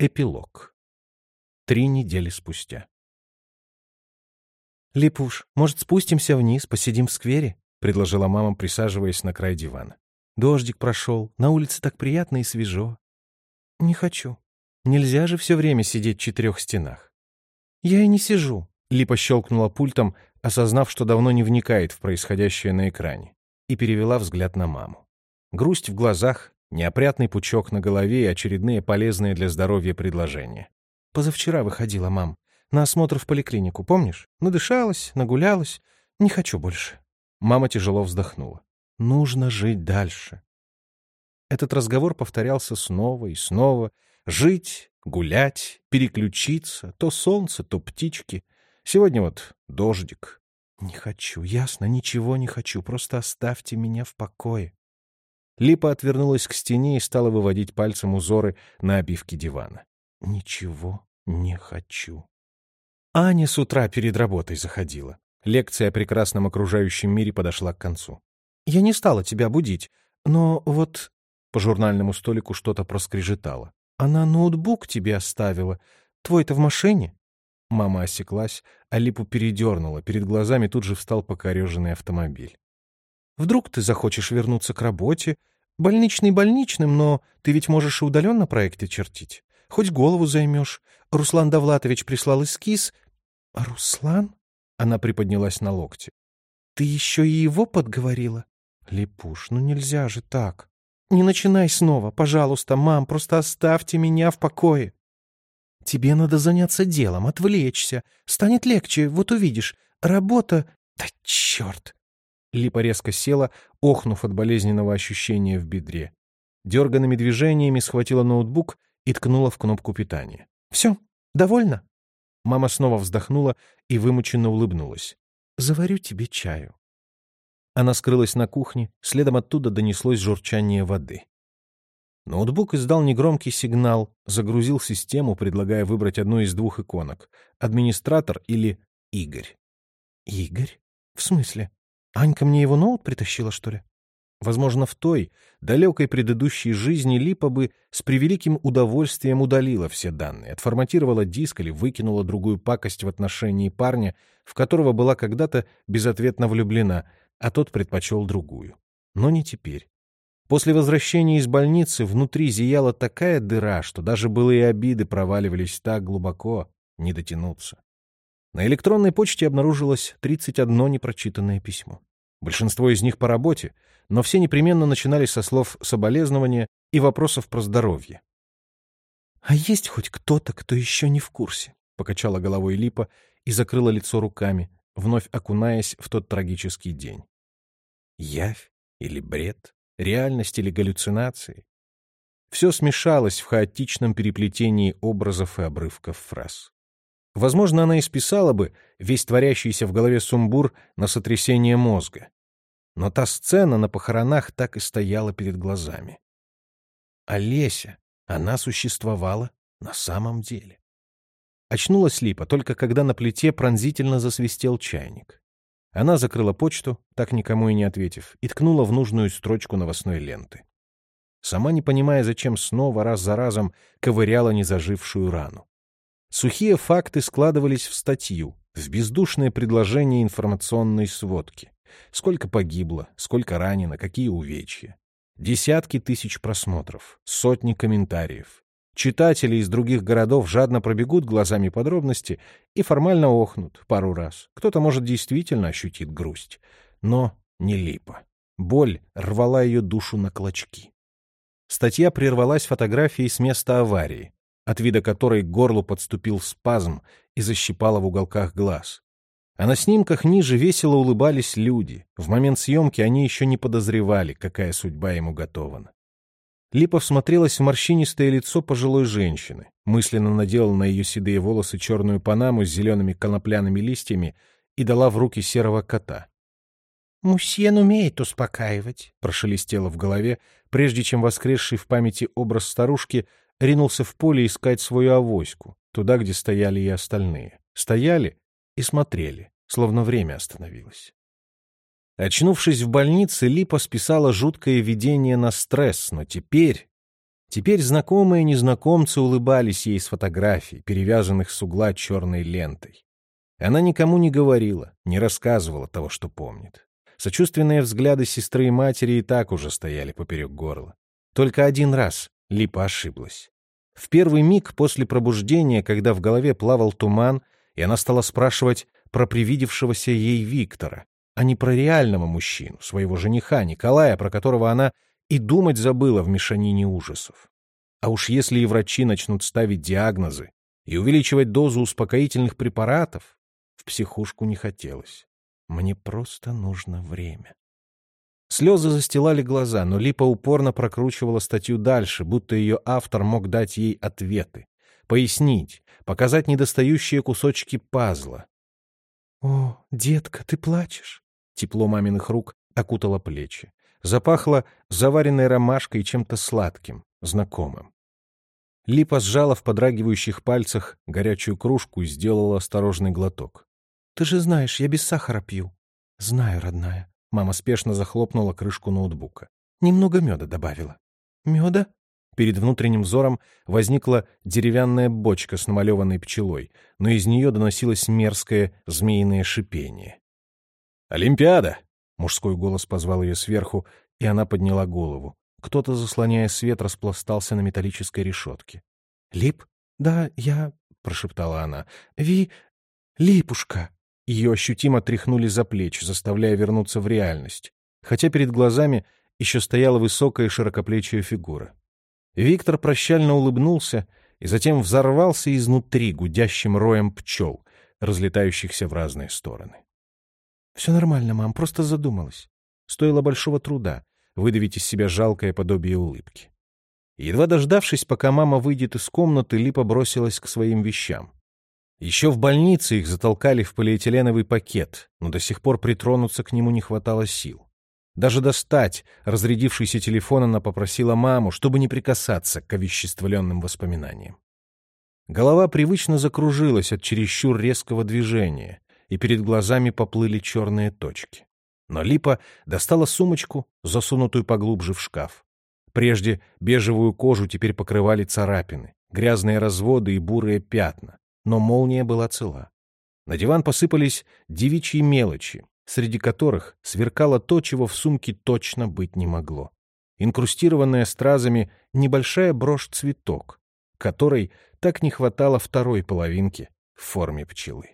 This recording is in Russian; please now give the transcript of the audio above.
Эпилог. Три недели спустя. «Липуш, может, спустимся вниз, посидим в сквере?» — предложила мама, присаживаясь на край дивана. «Дождик прошел, на улице так приятно и свежо». «Не хочу. Нельзя же все время сидеть в четырех стенах». «Я и не сижу», — Липа щелкнула пультом, осознав, что давно не вникает в происходящее на экране, и перевела взгляд на маму. Грусть в глазах, Неопрятный пучок на голове и очередные полезные для здоровья предложения. «Позавчера выходила, мам. На осмотр в поликлинику, помнишь? Надышалась, нагулялась. Не хочу больше». Мама тяжело вздохнула. «Нужно жить дальше». Этот разговор повторялся снова и снова. Жить, гулять, переключиться. То солнце, то птички. Сегодня вот дождик. Не хочу, ясно, ничего не хочу. Просто оставьте меня в покое. Липа отвернулась к стене и стала выводить пальцем узоры на обивке дивана. «Ничего не хочу». Аня с утра перед работой заходила. Лекция о прекрасном окружающем мире подошла к концу. «Я не стала тебя будить, но вот...» По журнальному столику что-то проскрежетало. «Она ноутбук тебе оставила. Твой-то в машине?» Мама осеклась, а Липу передернула. Перед глазами тут же встал покореженный автомобиль. Вдруг ты захочешь вернуться к работе. Больничный больничным, но ты ведь можешь и удаленно проекты чертить. Хоть голову займешь. Руслан Давлатович прислал эскиз. А Руслан? Она приподнялась на локте. Ты еще и его подговорила? Лепуш, ну нельзя же так. Не начинай снова, пожалуйста, мам, просто оставьте меня в покое. Тебе надо заняться делом, отвлечься. Станет легче, вот увидишь. Работа... Да черт! Липа резко села, охнув от болезненного ощущения в бедре. Дерганными движениями схватила ноутбук и ткнула в кнопку питания. «Все, довольно?» Мама снова вздохнула и вымученно улыбнулась. «Заварю тебе чаю». Она скрылась на кухне, следом оттуда донеслось журчание воды. Ноутбук издал негромкий сигнал, загрузил систему, предлагая выбрать одну из двух иконок — администратор или Игорь. «Игорь? В смысле?» Анька мне его ноут притащила, что ли? Возможно, в той, далекой предыдущей жизни Липа бы с превеликим удовольствием удалила все данные, отформатировала диск или выкинула другую пакость в отношении парня, в которого была когда-то безответно влюблена, а тот предпочел другую. Но не теперь. После возвращения из больницы внутри зияла такая дыра, что даже былые обиды проваливались так глубоко, не дотянуться. На электронной почте обнаружилось 31 непрочитанное письмо. Большинство из них по работе, но все непременно начинались со слов соболезнования и вопросов про здоровье. «А есть хоть кто-то, кто еще не в курсе?» — покачала головой Липа и закрыла лицо руками, вновь окунаясь в тот трагический день. Явь или бред? Реальность или галлюцинации? Все смешалось в хаотичном переплетении образов и обрывков фраз. Возможно, она и списала бы весь творящийся в голове сумбур на сотрясение мозга. Но та сцена на похоронах так и стояла перед глазами. Олеся, она существовала на самом деле. Очнулась Липа только когда на плите пронзительно засвистел чайник. Она закрыла почту, так никому и не ответив, и ткнула в нужную строчку новостной ленты. Сама не понимая, зачем снова раз за разом ковыряла незажившую рану. Сухие факты складывались в статью, в бездушное предложение информационной сводки. Сколько погибло, сколько ранено, какие увечья. Десятки тысяч просмотров, сотни комментариев. Читатели из других городов жадно пробегут глазами подробности и формально охнут пару раз. Кто-то, может, действительно ощутит грусть. Но не липа. Боль рвала ее душу на клочки. Статья прервалась фотографией с места аварии от вида которой к горлу подступил спазм и защипало в уголках глаз. А на снимках ниже весело улыбались люди. В момент съемки они еще не подозревали, какая судьба ему готована. Липа всмотрелась в морщинистое лицо пожилой женщины, мысленно надела на ее седые волосы черную панаму с зелеными конопляными листьями и дала в руки серого кота. «Мусьен умеет успокаивать», — прошелестело в голове, прежде чем воскресший в памяти образ старушки — ринулся в поле искать свою авоську, туда, где стояли и остальные. Стояли и смотрели, словно время остановилось. Очнувшись в больнице, Липа списала жуткое видение на стресс, но теперь... Теперь знакомые незнакомцы улыбались ей с фотографий, перевязанных с угла черной лентой. Она никому не говорила, не рассказывала того, что помнит. Сочувственные взгляды сестры и матери и так уже стояли поперек горла. Только один раз Липа ошиблась. В первый миг после пробуждения, когда в голове плавал туман, и она стала спрашивать про привидевшегося ей Виктора, а не про реального мужчину, своего жениха Николая, про которого она и думать забыла в мешанине ужасов. А уж если и врачи начнут ставить диагнозы и увеличивать дозу успокоительных препаратов, в психушку не хотелось. Мне просто нужно время. Слезы застилали глаза, но Липа упорно прокручивала статью дальше, будто ее автор мог дать ей ответы, пояснить, показать недостающие кусочки пазла. «О, детка, ты плачешь?» Тепло маминых рук окутало плечи. Запахло заваренной ромашкой и чем-то сладким, знакомым. Липа сжала в подрагивающих пальцах горячую кружку и сделала осторожный глоток. «Ты же знаешь, я без сахара пью». «Знаю, родная». Мама спешно захлопнула крышку ноутбука. «Немного меда добавила». «Меда?» Перед внутренним взором возникла деревянная бочка с намалеванной пчелой, но из нее доносилось мерзкое змеиное шипение. «Олимпиада!» — мужской голос позвал ее сверху, и она подняла голову. Кто-то, заслоняя свет, распластался на металлической решетке. «Лип? Да, я...» — прошептала она. «Ви... Липушка!» Ее ощутимо тряхнули за плечи, заставляя вернуться в реальность, хотя перед глазами еще стояла высокая широкоплечья фигура. Виктор прощально улыбнулся и затем взорвался изнутри гудящим роем пчел, разлетающихся в разные стороны. — Все нормально, мам, просто задумалась. Стоило большого труда выдавить из себя жалкое подобие улыбки. Едва дождавшись, пока мама выйдет из комнаты, Липа бросилась к своим вещам. Еще в больнице их затолкали в полиэтиленовый пакет, но до сих пор притронуться к нему не хватало сил. Даже достать разрядившийся телефон она попросила маму, чтобы не прикасаться к овеществленным воспоминаниям. Голова привычно закружилась от чересчур резкого движения, и перед глазами поплыли черные точки. Но Липа достала сумочку, засунутую поглубже в шкаф. Прежде бежевую кожу теперь покрывали царапины, грязные разводы и бурые пятна, но молния была цела. На диван посыпались девичьи мелочи, среди которых сверкало то, чего в сумке точно быть не могло. Инкрустированная стразами небольшая брошь-цветок, которой так не хватало второй половинки в форме пчелы.